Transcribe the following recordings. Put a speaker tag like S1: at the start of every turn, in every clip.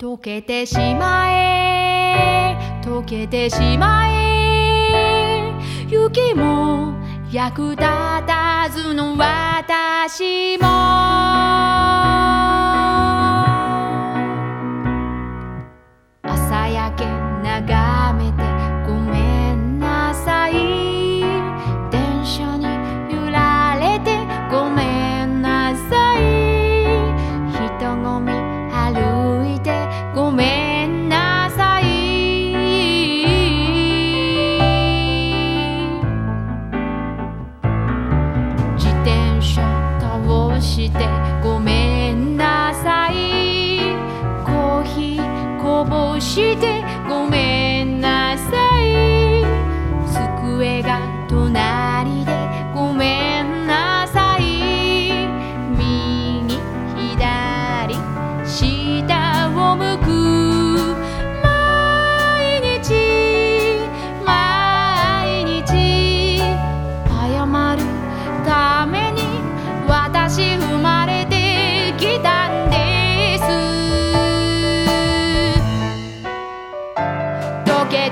S1: 溶けてしまえ。溶けてしまえ。雪も役立たずの私も。してごめんなさい。机が隣。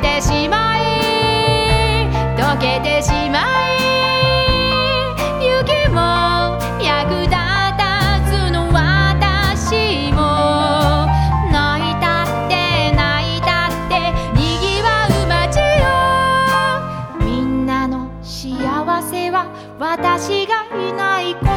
S1: けてしまい溶けてしまい雪も役立たずの私も。泣いたって泣いたってにぎわう街よ。みんなの幸せは私がいない。